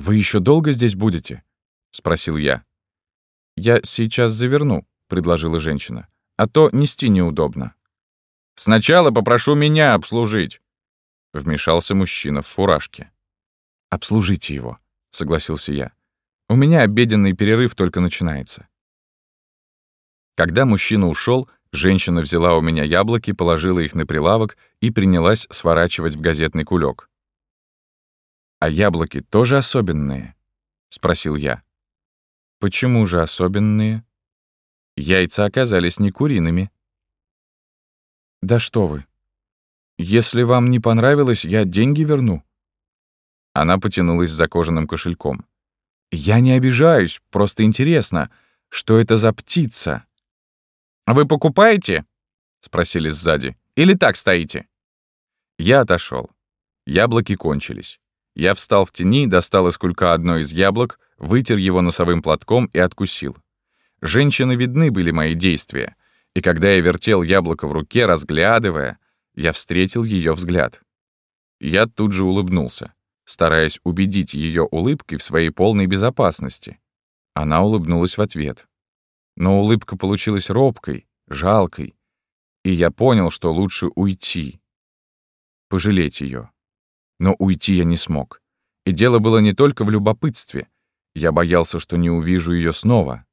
«Вы еще долго здесь будете?» — спросил я. «Я сейчас заверну», — предложила женщина. «А то нести неудобно». «Сначала попрошу меня обслужить», — вмешался мужчина в фуражке. «Обслужите его», — согласился я. «У меня обеденный перерыв только начинается». Когда мужчина ушел, женщина взяла у меня яблоки, положила их на прилавок и принялась сворачивать в газетный кулек. «А яблоки тоже особенные?» — спросил я. «Почему же особенные?» Яйца оказались не куриными. «Да что вы! Если вам не понравилось, я деньги верну». Она потянулась за кожаным кошельком. «Я не обижаюсь, просто интересно, что это за птица?» «Вы покупаете?» — спросили сзади. «Или так стоите?» Я отошел. Яблоки кончились. Я встал в тени, достал из кулька одно из яблок, вытер его носовым платком и откусил. Женщины видны были мои действия, и когда я вертел яблоко в руке, разглядывая, я встретил ее взгляд. Я тут же улыбнулся, стараясь убедить ее улыбкой в своей полной безопасности. Она улыбнулась в ответ. Но улыбка получилась робкой, жалкой, и я понял, что лучше уйти, пожалеть ее. Но уйти я не смог. И дело было не только в любопытстве. Я боялся, что не увижу ее снова.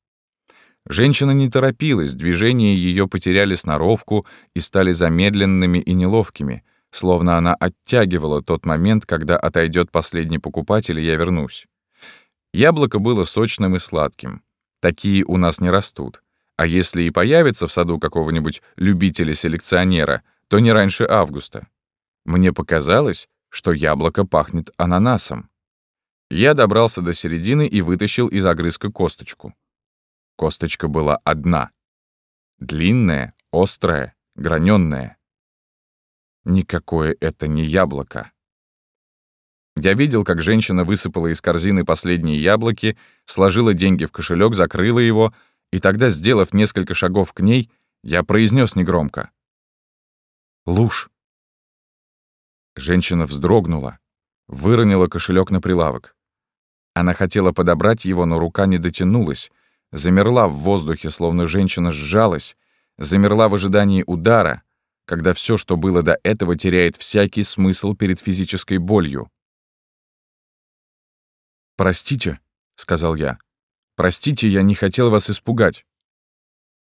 Женщина не торопилась, движения ее потеряли сноровку и стали замедленными и неловкими, словно она оттягивала тот момент, когда отойдет последний покупатель, и я вернусь. Яблоко было сочным и сладким. Такие у нас не растут. А если и появится в саду какого-нибудь любителя-селекционера, то не раньше августа. Мне показалось, что яблоко пахнет ананасом. Я добрался до середины и вытащил из огрызка косточку. Косточка была одна. Длинная, острая, гранённая. Никакое это не яблоко. Я видел, как женщина высыпала из корзины последние яблоки, сложила деньги в кошелек, закрыла его, и тогда, сделав несколько шагов к ней, я произнес негромко. «Луж». Женщина вздрогнула, выронила кошелек на прилавок. Она хотела подобрать его, но рука не дотянулась, замерла в воздухе, словно женщина сжалась, замерла в ожидании удара, когда все, что было до этого, теряет всякий смысл перед физической болью. «Простите», — сказал я. «Простите, я не хотел вас испугать».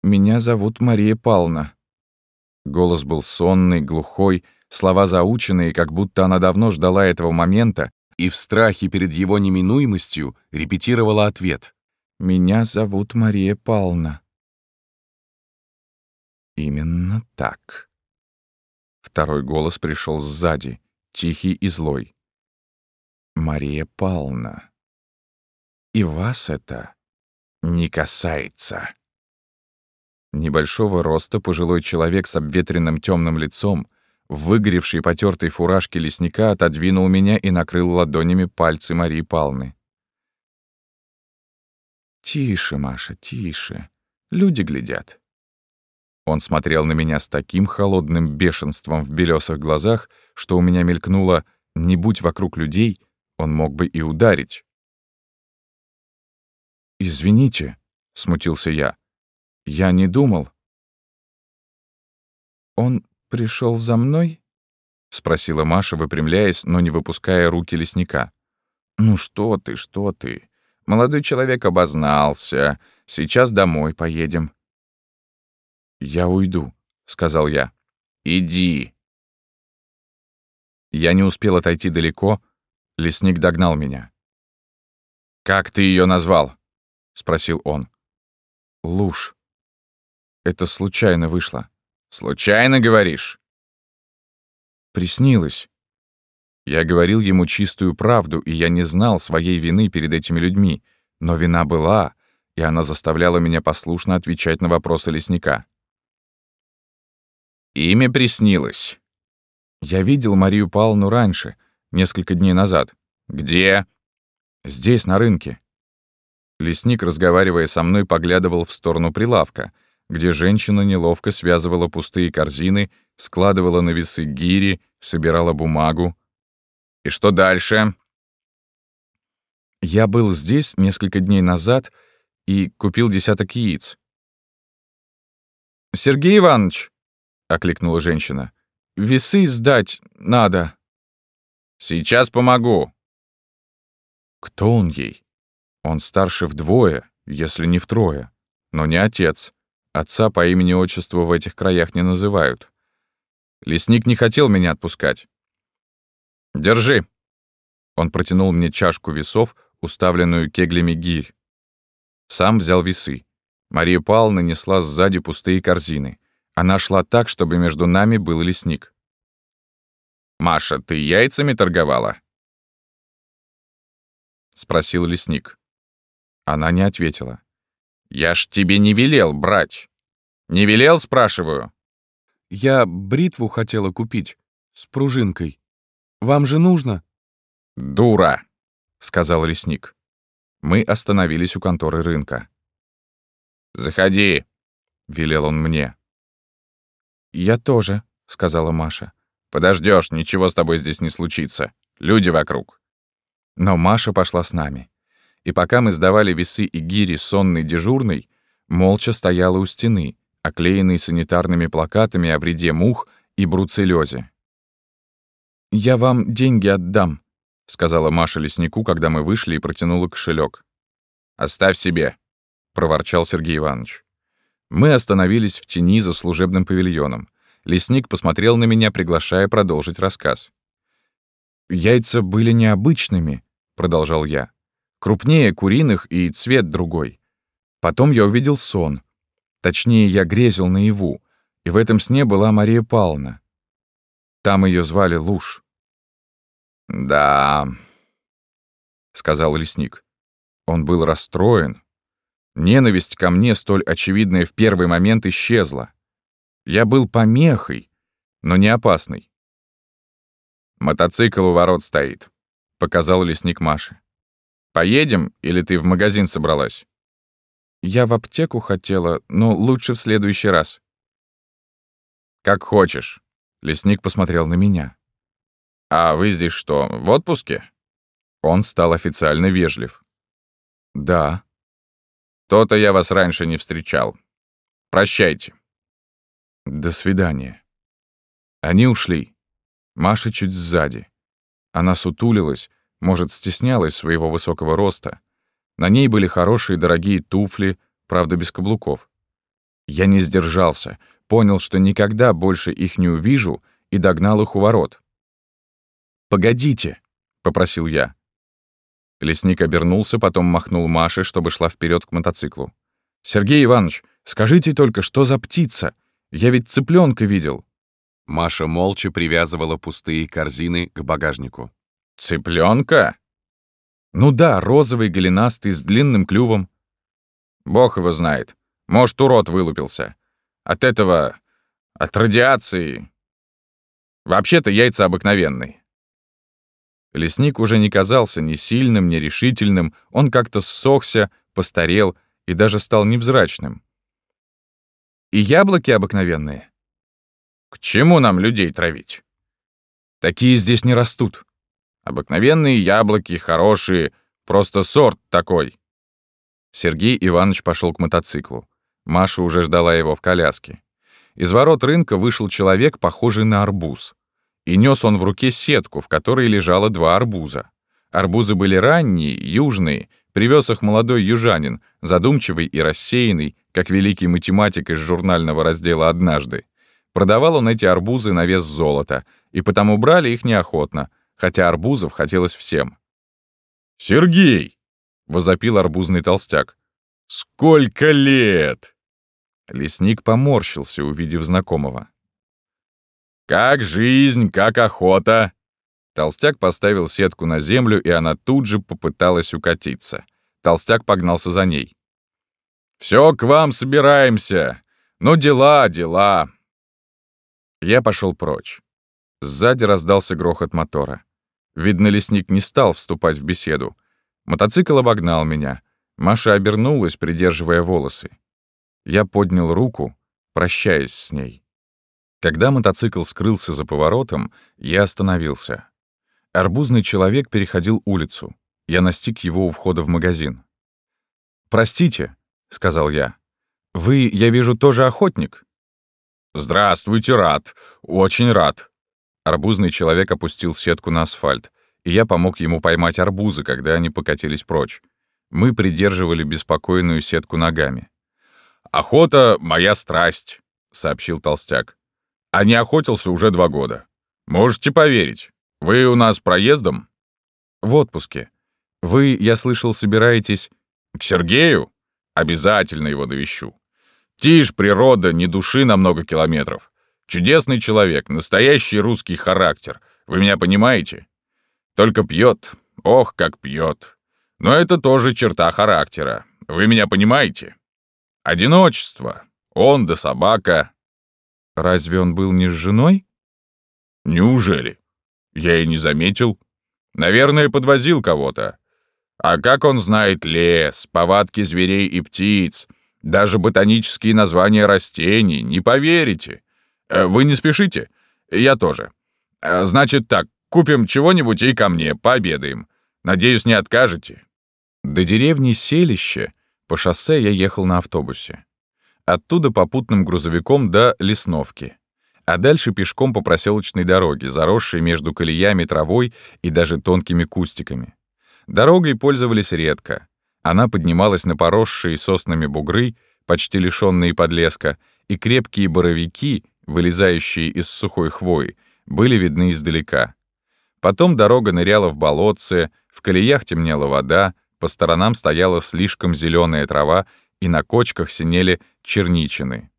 «Меня зовут Мария Павловна». Голос был сонный, глухой, слова заученные, как будто она давно ждала этого момента и в страхе перед его неминуемостью репетировала ответ. «Меня зовут Мария Павловна». Именно так. Второй голос пришел сзади, тихий и злой. «Мария Павловна» и вас это не касается. Небольшого роста пожилой человек с обветренным темным лицом, в выгоревшей потертой фуражке лесника отодвинул меня и накрыл ладонями пальцы Марии Палны. «Тише, Маша, тише. Люди глядят». Он смотрел на меня с таким холодным бешенством в белесых глазах, что у меня мелькнуло «не будь вокруг людей, он мог бы и ударить». «Извините», — смутился я. «Я не думал». «Он пришел за мной?» — спросила Маша, выпрямляясь, но не выпуская руки лесника. «Ну что ты, что ты? Молодой человек обознался. Сейчас домой поедем». «Я уйду», — сказал я. «Иди». Я не успел отойти далеко, лесник догнал меня. «Как ты ее назвал?» — спросил он. «Луж. Это случайно вышло». «Случайно, говоришь?» «Приснилось». Я говорил ему чистую правду, и я не знал своей вины перед этими людьми, но вина была, и она заставляла меня послушно отвечать на вопросы лесника. «Имя приснилось». Я видел Марию Павловну раньше, несколько дней назад. «Где?» «Здесь, на рынке». Лесник, разговаривая со мной, поглядывал в сторону прилавка, где женщина неловко связывала пустые корзины, складывала на весы гири, собирала бумагу. «И что дальше?» Я был здесь несколько дней назад и купил десяток яиц. «Сергей Иванович!» — окликнула женщина. «Весы сдать надо». «Сейчас помогу». Кто он ей? Он старше вдвое, если не втрое, но не отец. Отца по имени-отчеству в этих краях не называют. Лесник не хотел меня отпускать. «Держи». Он протянул мне чашку весов, уставленную кеглями гирь. Сам взял весы. Мария Павловна несла сзади пустые корзины. Она шла так, чтобы между нами был лесник. «Маша, ты яйцами торговала?» — спросил лесник. Она не ответила. «Я ж тебе не велел брать. Не велел, спрашиваю?» «Я бритву хотела купить. С пружинкой. Вам же нужно?» «Дура!» — сказал лесник. Мы остановились у конторы рынка. «Заходи!» — велел он мне. «Я тоже», — сказала Маша. Подождешь, ничего с тобой здесь не случится. Люди вокруг». Но Маша пошла с нами. И пока мы сдавали весы и гири сонный дежурный, молча стояла у стены, оклеенной санитарными плакатами о вреде мух и бруцеллёзе. «Я вам деньги отдам», — сказала Маша леснику, когда мы вышли и протянула кошелек. «Оставь себе», — проворчал Сергей Иванович. Мы остановились в тени за служебным павильоном. Лесник посмотрел на меня, приглашая продолжить рассказ. «Яйца были необычными», — продолжал я. «Крупнее куриных и цвет другой. Потом я увидел сон. Точнее, я грезил наяву, и в этом сне была Мария Павловна. Там ее звали Луж». «Да», — сказал лесник. Он был расстроен. Ненависть ко мне, столь очевидная в первый момент, исчезла. Я был помехой, но не опасный. «Мотоцикл у ворот стоит», — показал лесник Маши. «Поедем, или ты в магазин собралась?» «Я в аптеку хотела, но лучше в следующий раз». «Как хочешь», — лесник посмотрел на меня. «А вы здесь что, в отпуске?» Он стал официально вежлив. «Да». «То-то я вас раньше не встречал. Прощайте». До свидания. Они ушли. Маша чуть сзади. Она сутулилась, может, стеснялась своего высокого роста. На ней были хорошие дорогие туфли, правда, без каблуков. Я не сдержался, понял, что никогда больше их не увижу, и догнал их у ворот. «Погодите», — попросил я. Лесник обернулся, потом махнул Маше, чтобы шла вперед к мотоциклу. «Сергей Иванович, скажите только, что за птица? Я ведь цыпленка видел». Маша молча привязывала пустые корзины к багажнику. Цыпленка? «Ну да, розовый, голенастый, с длинным клювом». «Бог его знает. Может, урод вылупился. От этого... от радиации. Вообще-то яйца обыкновенные». Лесник уже не казался ни сильным, ни решительным, он как-то ссохся, постарел и даже стал невзрачным. И яблоки обыкновенные. К чему нам людей травить? Такие здесь не растут. Обыкновенные яблоки, хорошие, просто сорт такой. Сергей Иванович пошел к мотоциклу. Маша уже ждала его в коляске. Из ворот рынка вышел человек, похожий на арбуз. И нес он в руке сетку, в которой лежало два арбуза. Арбузы были ранние, южные, привез их молодой южанин, задумчивый и рассеянный, как великий математик из журнального раздела «Однажды». Продавал он эти арбузы на вес золота, и потому брали их неохотно, хотя арбузов хотелось всем. «Сергей!» — возопил арбузный толстяк. «Сколько лет!» Лесник поморщился, увидев знакомого. «Как жизнь, как охота!» Толстяк поставил сетку на землю, и она тут же попыталась укатиться. Толстяк погнался за ней. Все к вам собираемся. Ну, дела, дела. Я пошел прочь. Сзади раздался грохот мотора. Видно, лесник не стал вступать в беседу. Мотоцикл обогнал меня. Маша обернулась, придерживая волосы. Я поднял руку, прощаясь с ней. Когда мотоцикл скрылся за поворотом, я остановился. Арбузный человек переходил улицу. Я настиг его у входа в магазин. «Простите», — сказал я. «Вы, я вижу, тоже охотник?» «Здравствуйте, рад. Очень рад». Арбузный человек опустил сетку на асфальт, и я помог ему поймать арбузы, когда они покатились прочь. Мы придерживали беспокойную сетку ногами. «Охота — моя страсть», — сообщил толстяк. «А не охотился уже два года. Можете поверить. Вы у нас проездом?» «В отпуске. Вы, я слышал, собираетесь...» «К Сергею? Обязательно его довещу. Тишь, природа, не души на много километров. Чудесный человек, настоящий русский характер. Вы меня понимаете? Только пьет. Ох, как пьет. Но это тоже черта характера. Вы меня понимаете? Одиночество. Он да собака. Разве он был не с женой? Неужели? Я и не заметил. Наверное, подвозил кого-то. А как он знает лес, повадки зверей и птиц, даже ботанические названия растений, не поверите. Э, вы не спешите? Я тоже. Э, значит так, купим чего-нибудь и ко мне, пообедаем. Надеюсь, не откажете. До деревни Селище по шоссе я ехал на автобусе. Оттуда попутным грузовиком до Лесновки. А дальше пешком по проселочной дороге, заросшей между колеями травой и даже тонкими кустиками. Дорогой пользовались редко. Она поднималась на поросшие соснами бугры, почти лишённые подлеска, и крепкие боровики, вылезающие из сухой хвои, были видны издалека. Потом дорога ныряла в болотце, в колеях темнела вода, по сторонам стояла слишком зеленая трава, и на кочках синели черничины.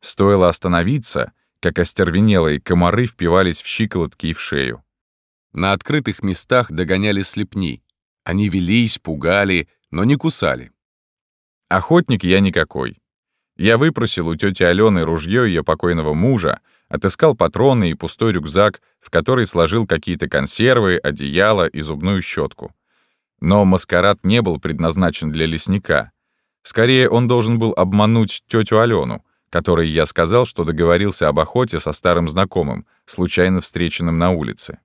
Стоило остановиться, как остервенелые комары впивались в щиколотки и в шею. На открытых местах догоняли слепни. Они велись, пугали, но не кусали. Охотник я никакой. Я выпросил у тети Алены ружье ее покойного мужа, отыскал патроны и пустой рюкзак, в который сложил какие-то консервы, одеяло и зубную щетку. Но маскарад не был предназначен для лесника. Скорее, он должен был обмануть тетю Алену, которой я сказал, что договорился об охоте со старым знакомым, случайно встреченным на улице.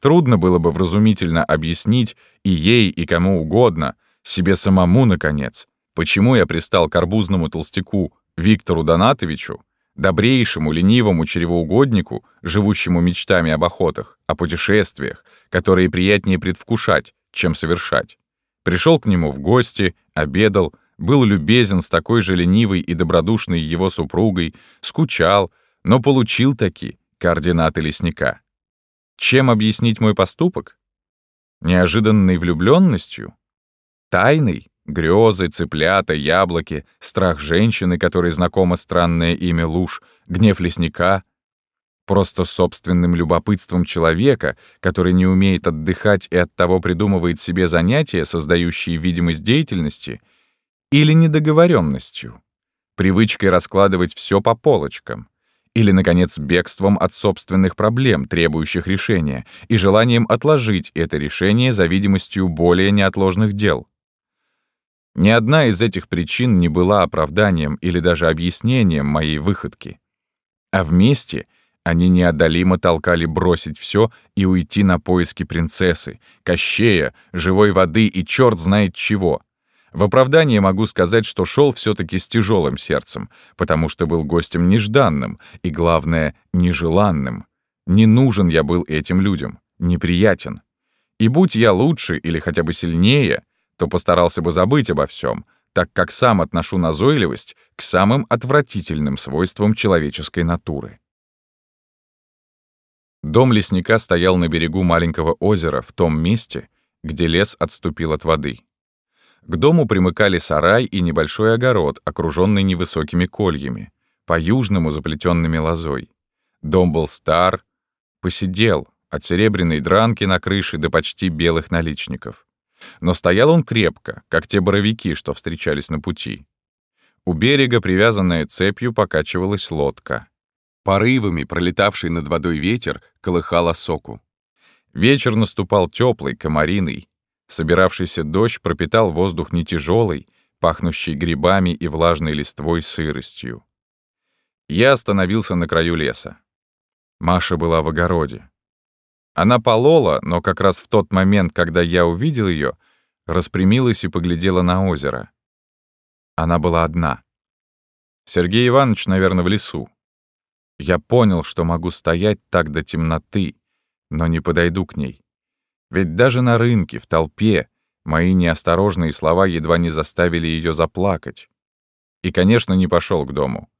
Трудно было бы вразумительно объяснить и ей, и кому угодно, себе самому, наконец, почему я пристал к арбузному толстяку Виктору Донатовичу, добрейшему, ленивому чревоугоднику, живущему мечтами об охотах, о путешествиях, которые приятнее предвкушать, чем совершать. Пришел к нему в гости, обедал, был любезен с такой же ленивой и добродушной его супругой, скучал, но получил таки координаты лесника. Чем объяснить мой поступок? Неожиданной влюбленностью? Тайной? Грезы, цыплята, яблоки, страх женщины, которой знакомо странное имя Луж, гнев лесника, просто собственным любопытством человека, который не умеет отдыхать и оттого придумывает себе занятия, создающие видимость деятельности, или недоговоренностью, привычкой раскладывать все по полочкам, или, наконец, бегством от собственных проблем, требующих решения, и желанием отложить это решение за видимостью более неотложных дел. Ни одна из этих причин не была оправданием или даже объяснением моей выходки. А вместе — они неодолимо толкали бросить все и уйти на поиски принцессы, кощея, живой воды и черт знает чего. В оправдание могу сказать, что шел все-таки с тяжелым сердцем, потому что был гостем нежданным и, главное, нежеланным. Не нужен я был этим людям, неприятен. И будь я лучше или хотя бы сильнее, то постарался бы забыть обо всем, так как сам отношу назойливость к самым отвратительным свойствам человеческой натуры. Дом лесника стоял на берегу маленького озера в том месте, где лес отступил от воды. К дому примыкали сарай и небольшой огород, окруженный невысокими кольями, по-южному заплетенными лозой. Дом был стар, посидел, от серебряной дранки на крыше до почти белых наличников. Но стоял он крепко, как те боровики, что встречались на пути. У берега, привязанная цепью, покачивалась лодка. Порывами пролетавший над водой ветер колыхал осоку. Вечер наступал теплый, комариный. Собиравшийся дождь пропитал воздух не тяжелый, пахнущий грибами и влажной листвой сыростью. Я остановился на краю леса. Маша была в огороде. Она полола, но как раз в тот момент, когда я увидел ее, распрямилась и поглядела на озеро. Она была одна. Сергей Иванович, наверное, в лесу. Я понял, что могу стоять так до темноты, но не подойду к ней. Ведь даже на рынке, в толпе, мои неосторожные слова едва не заставили ее заплакать. И, конечно, не пошел к дому.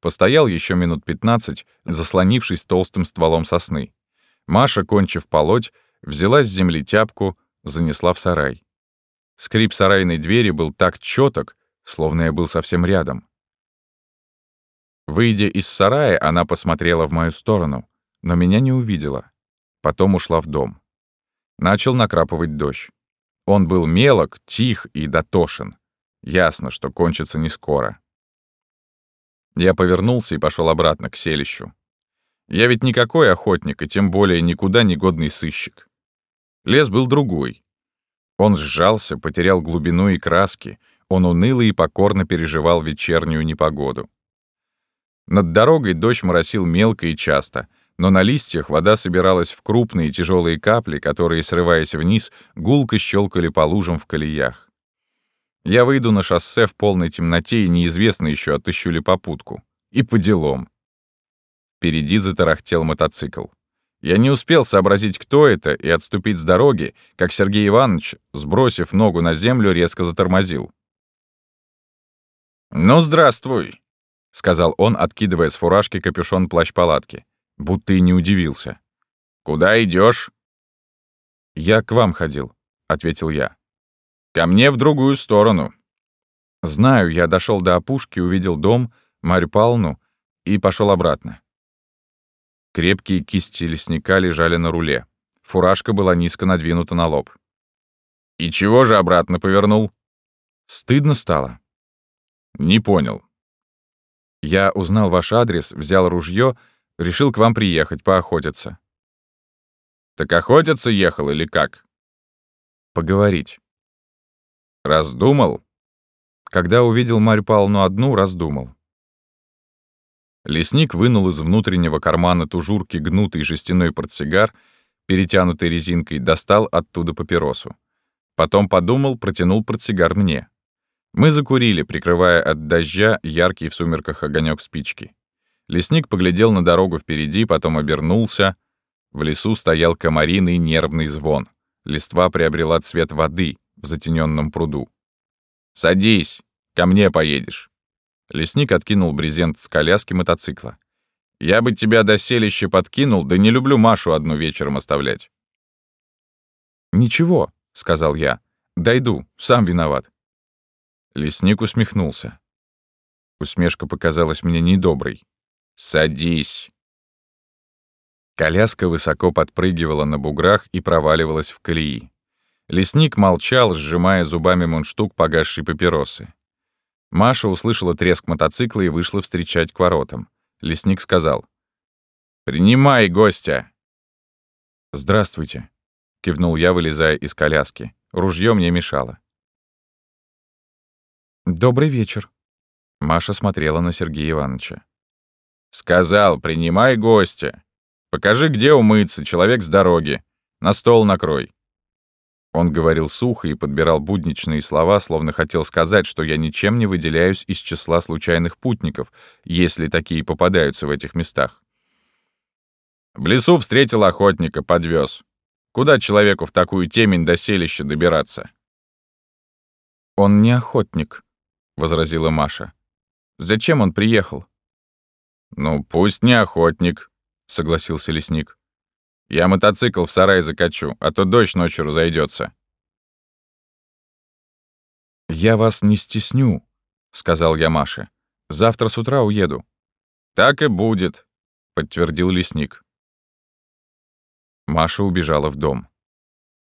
Постоял еще минут пятнадцать, заслонившись толстым стволом сосны. Маша, кончив полоть, взяла с земли тяпку, занесла в сарай. Скрип сарайной двери был так чёток, словно я был совсем рядом. Выйдя из сарая, она посмотрела в мою сторону, но меня не увидела. Потом ушла в дом. Начал накрапывать дождь. Он был мелок, тих и дотошен. Ясно, что кончится не скоро. Я повернулся и пошел обратно к селищу. Я ведь никакой охотник, и тем более никуда не годный сыщик. Лес был другой. Он сжался, потерял глубину и краски, он уныло и покорно переживал вечернюю непогоду. Над дорогой дождь моросил мелко и часто, но на листьях вода собиралась в крупные тяжелые капли, которые, срываясь вниз, гулко щелкали по лужам в колеях. Я выйду на шоссе в полной темноте и неизвестно еще, отыщу ли попутку. И по делам. Впереди затарахтел мотоцикл. Я не успел сообразить, кто это, и отступить с дороги, как Сергей Иванович, сбросив ногу на землю, резко затормозил. «Ну, здравствуй», — сказал он, откидывая с фуражки капюшон плащ-палатки, будто и не удивился. «Куда идешь? «Я к вам ходил», — ответил я. Ко мне в другую сторону. Знаю, я дошел до опушки, увидел дом, Марью Павловну и пошел обратно. Крепкие кисти лесника лежали на руле. Фуражка была низко надвинута на лоб. «И чего же обратно повернул?» «Стыдно стало». «Не понял». «Я узнал ваш адрес, взял ружье, решил к вам приехать, поохотиться». «Так охотиться ехал или как?» «Поговорить». Раздумал? Когда увидел Марью Павловну одну, раздумал. Лесник вынул из внутреннего кармана тужурки гнутый жестяной портсигар, перетянутый резинкой, достал оттуда папиросу. Потом подумал, протянул портсигар мне. Мы закурили, прикрывая от дождя яркий в сумерках огонек спички. Лесник поглядел на дорогу впереди, потом обернулся. В лесу стоял комариный нервный звон. Листва приобрела цвет воды, в затененном пруду. «Садись, ко мне поедешь». Лесник откинул брезент с коляски мотоцикла. «Я бы тебя до селища подкинул, да не люблю Машу одну вечером оставлять». «Ничего», — сказал я. «Дойду, сам виноват». Лесник усмехнулся. Усмешка показалась мне недоброй. «Садись». Коляска высоко подпрыгивала на буграх и проваливалась в колеи. Лесник молчал, сжимая зубами мундштук погасшей папиросы. Маша услышала треск мотоцикла и вышла встречать к воротам. Лесник сказал. «Принимай гостя!» «Здравствуйте», — кивнул я, вылезая из коляски. Ружье мне мешало. «Добрый вечер», — Маша смотрела на Сергея Ивановича. «Сказал, принимай гостя. Покажи, где умыться, человек с дороги. На стол накрой». Он говорил сухо и подбирал будничные слова, словно хотел сказать, что я ничем не выделяюсь из числа случайных путников, если такие попадаются в этих местах. В лесу встретил охотника, подвез. Куда человеку в такую темень до селища добираться? «Он не охотник», — возразила Маша. «Зачем он приехал?» «Ну, пусть не охотник», — согласился лесник. Я мотоцикл в сарай закачу, а то дождь ночью разойдется. «Я вас не стесню», — сказал я Маше. «Завтра с утра уеду». «Так и будет», — подтвердил лесник. Маша убежала в дом.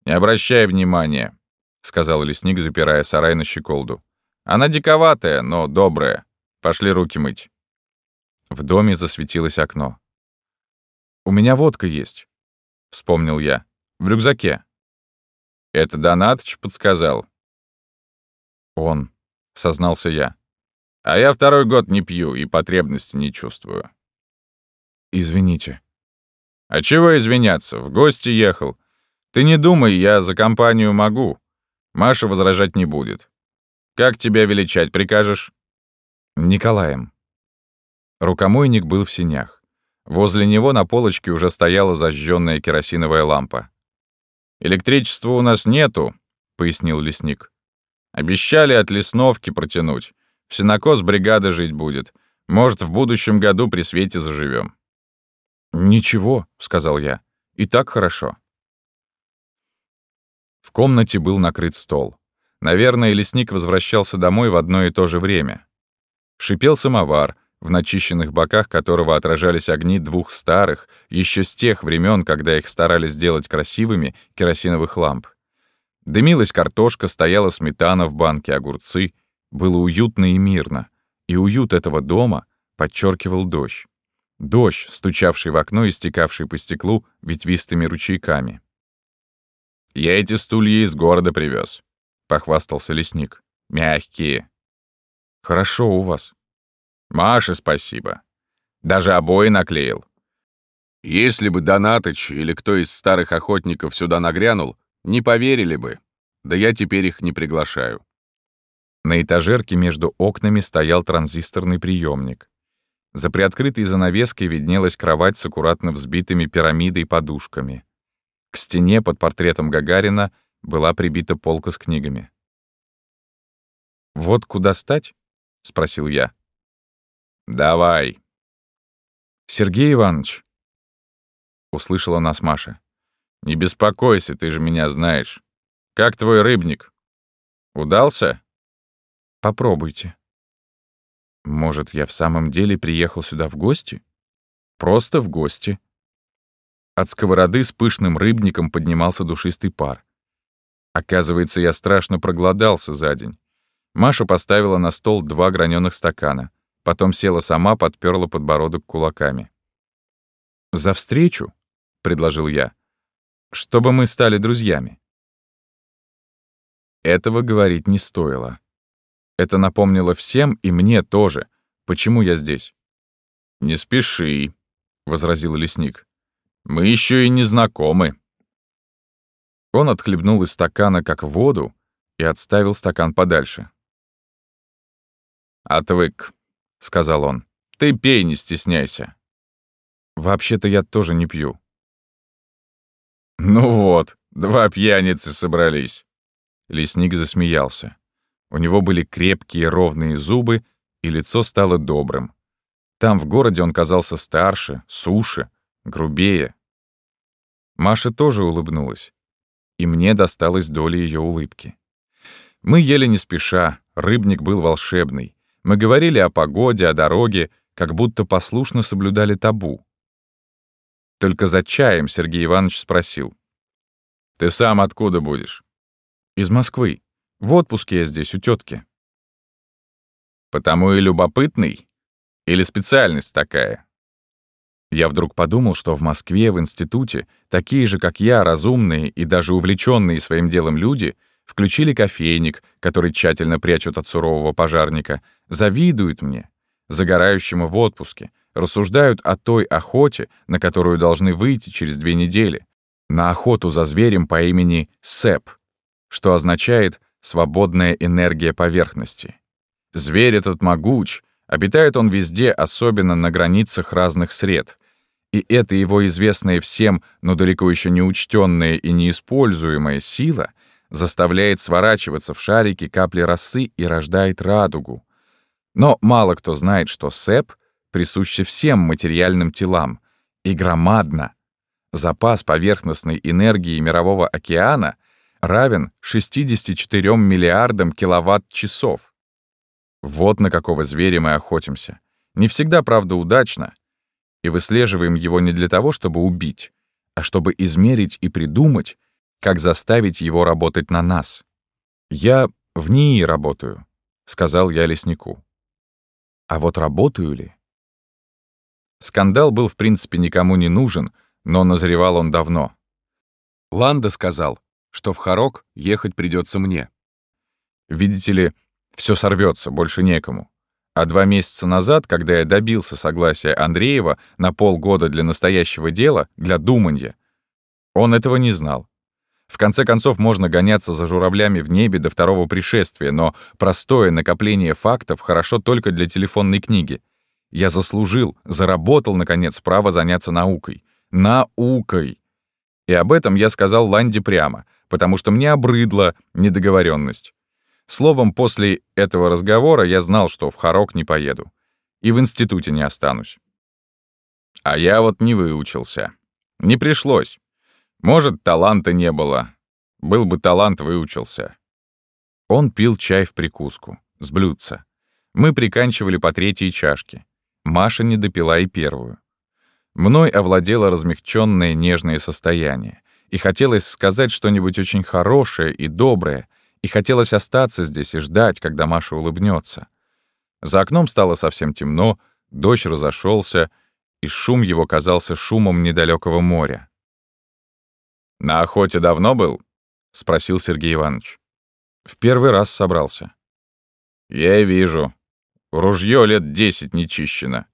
«Не обращай внимания», — сказал лесник, запирая сарай на щеколду. «Она диковатая, но добрая. Пошли руки мыть». В доме засветилось окно. «У меня водка есть», — вспомнил я. «В рюкзаке». «Это Донатыч подсказал». «Он», — сознался я. «А я второй год не пью и потребности не чувствую». «Извините». А чего извиняться, в гости ехал. Ты не думай, я за компанию могу. Маша возражать не будет. Как тебя величать прикажешь? Николаем. Рукомойник был в синях. Возле него на полочке уже стояла зажженная керосиновая лампа. «Электричества у нас нету», — пояснил лесник. «Обещали от лесновки протянуть. В сенокос бригада жить будет. Может, в будущем году при свете заживем. «Ничего», — сказал я. «И так хорошо». В комнате был накрыт стол. Наверное, лесник возвращался домой в одно и то же время. Шипел самовар, в начищенных боках которого отражались огни двух старых, еще с тех времен, когда их старались сделать красивыми, керосиновых ламп. Дымилась картошка, стояла сметана в банке, огурцы. Было уютно и мирно. И уют этого дома подчеркивал дождь. Дождь, стучавший в окно и стекавший по стеклу ветвистыми ручейками. «Я эти стулья из города привез, похвастался лесник. «Мягкие». «Хорошо у вас». «Маше спасибо. Даже обои наклеил». «Если бы Донатыч или кто из старых охотников сюда нагрянул, не поверили бы. Да я теперь их не приглашаю». На этажерке между окнами стоял транзисторный приемник. За приоткрытой занавеской виднелась кровать с аккуратно взбитыми пирамидой подушками. К стене под портретом Гагарина была прибита полка с книгами. «Вот куда стать?» — спросил я. «Давай». «Сергей Иванович», — услышала нас Маша. «Не беспокойся, ты же меня знаешь. Как твой рыбник? Удался?» «Попробуйте». Может, я в самом деле приехал сюда в гости? Просто в гости. От сковороды с пышным рыбником поднимался душистый пар. Оказывается, я страшно проголодался за день. Маша поставила на стол два граненых стакана, потом села сама, подперла подбородок кулаками. «За встречу?» — предложил я. «Чтобы мы стали друзьями». Этого говорить не стоило. Это напомнило всем и мне тоже, почему я здесь. «Не спеши», — возразил лесник. «Мы еще и не знакомы». Он отхлебнул из стакана как воду и отставил стакан подальше. «Отвык», — сказал он. «Ты пей, не стесняйся». «Вообще-то я тоже не пью». «Ну вот, два пьяницы собрались». Лесник засмеялся. У него были крепкие ровные зубы, и лицо стало добрым. Там, в городе, он казался старше, суше, грубее. Маша тоже улыбнулась, и мне досталась доля ее улыбки. Мы ели не спеша, рыбник был волшебный. Мы говорили о погоде, о дороге, как будто послушно соблюдали табу. Только за чаем Сергей Иванович спросил. «Ты сам откуда будешь?» «Из Москвы. В отпуске я здесь, у тетки. Потому и любопытный? Или специальность такая? Я вдруг подумал, что в Москве, в институте, такие же, как я, разумные и даже увлеченные своим делом люди, включили кофейник, который тщательно прячут от сурового пожарника, завидуют мне, загорающему в отпуске, рассуждают о той охоте, на которую должны выйти через две недели, на охоту за зверем по имени Сэп, что означает свободная энергия поверхности. Зверь этот могуч, обитает он везде, особенно на границах разных сред. И эта его известная всем, но далеко еще не учтенная и неиспользуемая сила заставляет сворачиваться в шарики капли росы и рождает радугу. Но мало кто знает, что СЭП присуще всем материальным телам и громадно. Запас поверхностной энергии Мирового океана равен 64 миллиардам киловатт-часов. Вот на какого зверя мы охотимся. Не всегда, правда, удачно. И выслеживаем его не для того, чтобы убить, а чтобы измерить и придумать, как заставить его работать на нас. «Я в НИИ работаю», — сказал я леснику. А вот работаю ли? Скандал был, в принципе, никому не нужен, но назревал он давно. Ланда сказал, что в Харок ехать придется мне. Видите ли, все сорвется, больше некому. А два месяца назад, когда я добился согласия Андреева на полгода для настоящего дела, для думанья, он этого не знал. В конце концов, можно гоняться за журавлями в небе до второго пришествия, но простое накопление фактов хорошо только для телефонной книги. Я заслужил, заработал, наконец, право заняться наукой. Наукой! И об этом я сказал Ланде прямо, потому что мне обрыдла недоговоренность. Словом, после этого разговора я знал, что в Харок не поеду. И в институте не останусь. А я вот не выучился. Не пришлось. Может, таланта не было. Был бы талант, выучился. Он пил чай в прикуску, с блюдца. Мы приканчивали по третьей чашке. Маша не допила и первую. Мной овладело размягченное нежное состояние, и хотелось сказать что-нибудь очень хорошее и доброе, и хотелось остаться здесь и ждать, когда Маша улыбнется. За окном стало совсем темно, дождь разошелся, и шум его казался шумом недалекого моря. «На охоте давно был?» — спросил Сергей Иванович. «В первый раз собрался». «Я и вижу. Ружье лет десять не чищено.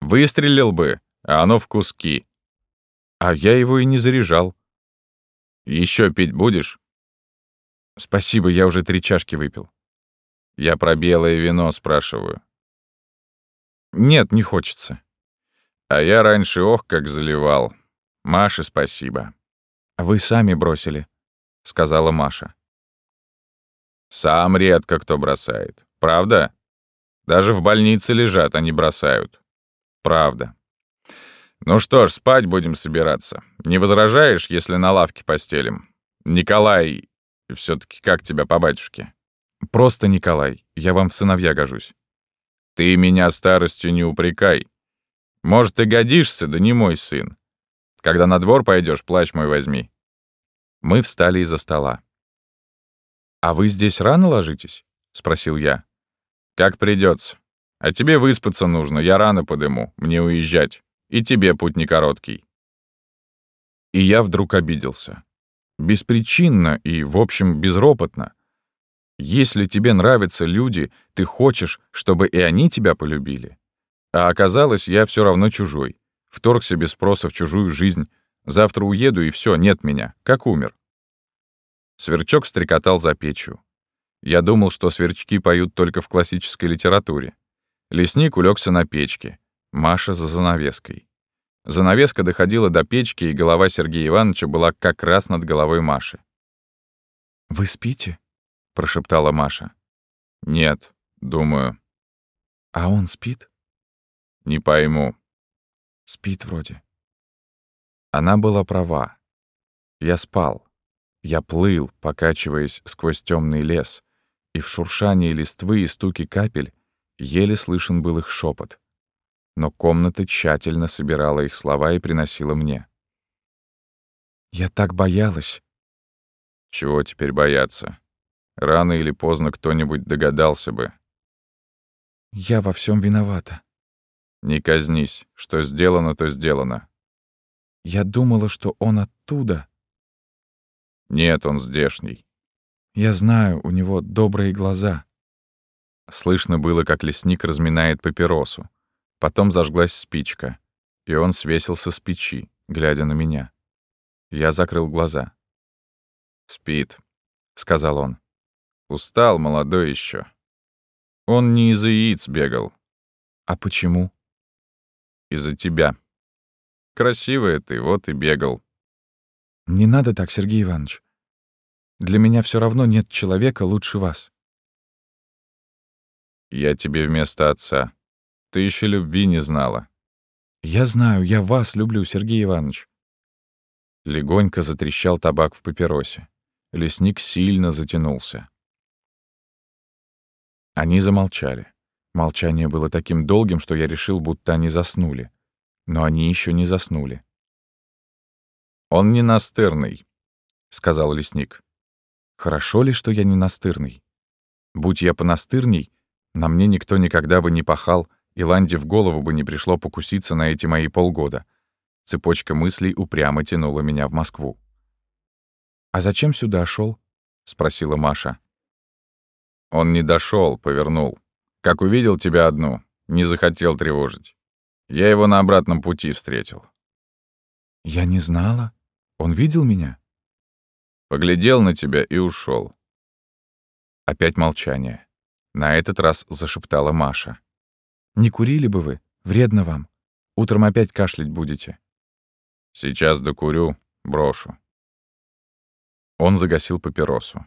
Выстрелил бы, а оно в куски. А я его и не заряжал. Еще пить будешь?» «Спасибо, я уже три чашки выпил». «Я про белое вино спрашиваю». «Нет, не хочется». «А я раньше ох как заливал. Маше спасибо». «Вы сами бросили», — сказала Маша. «Сам редко кто бросает. Правда? Даже в больнице лежат, они бросают. Правда. Ну что ж, спать будем собираться. Не возражаешь, если на лавке постелим? Николай, все таки как тебя по батюшке?» «Просто Николай. Я вам в сыновья гожусь». «Ты меня старостью не упрекай. Может, ты годишься, да не мой сын. Когда на двор пойдешь, плащ мой возьми». Мы встали из-за стола. «А вы здесь рано ложитесь?» — спросил я. «Как придется. А тебе выспаться нужно, я рано подыму, мне уезжать. И тебе путь не короткий». И я вдруг обиделся. Беспричинно и, в общем, безропотно. Если тебе нравятся люди, ты хочешь, чтобы и они тебя полюбили. А оказалось, я все равно чужой вторгся без спроса в чужую жизнь. Завтра уеду, и все, нет меня, как умер. Сверчок стрекотал за печью. Я думал, что сверчки поют только в классической литературе. Лесник улегся на печке, Маша за занавеской. Занавеска доходила до печки, и голова Сергея Ивановича была как раз над головой Маши. «Вы спите?» — прошептала Маша. «Нет, думаю». «А он спит?» «Не пойму. Спит вроде. Она была права. Я спал. Я плыл, покачиваясь сквозь темный лес, и в шуршании листвы и стуке капель еле слышен был их шепот. Но комната тщательно собирала их слова и приносила мне. «Я так боялась». «Чего теперь бояться? Рано или поздно кто-нибудь догадался бы». «Я во всем виновата. Не казнись. Что сделано, то сделано. Я думала, что он оттуда. Нет, он здешний. Я знаю, у него добрые глаза. Слышно было, как лесник разминает папиросу. Потом зажглась спичка, и он свесился с печи, глядя на меня. Я закрыл глаза. «Спит», — сказал он. «Устал, молодой еще. Он не из-за яиц бегал». «А почему?» Из-за тебя. Красивая ты, вот и бегал. Не надо так, Сергей Иванович. Для меня все равно нет человека лучше вас. Я тебе вместо отца. Ты еще любви не знала. Я знаю, я вас люблю, Сергей Иванович. Легонько затрещал табак в папиросе. Лесник сильно затянулся. Они замолчали. Молчание было таким долгим, что я решил, будто они заснули. Но они еще не заснули. «Он не настырный», — сказал лесник. «Хорошо ли, что я не настырный? Будь я понастырней, на мне никто никогда бы не пахал, и Ланде в голову бы не пришло покуситься на эти мои полгода. Цепочка мыслей упрямо тянула меня в Москву. «А зачем сюда шел? спросила Маша. Он не дошел, повернул Как увидел тебя одну, не захотел тревожить. Я его на обратном пути встретил. Я не знала. Он видел меня? Поглядел на тебя и ушел. Опять молчание. На этот раз зашептала Маша. «Не курили бы вы? Вредно вам. Утром опять кашлять будете». «Сейчас докурю, брошу». Он загасил папиросу.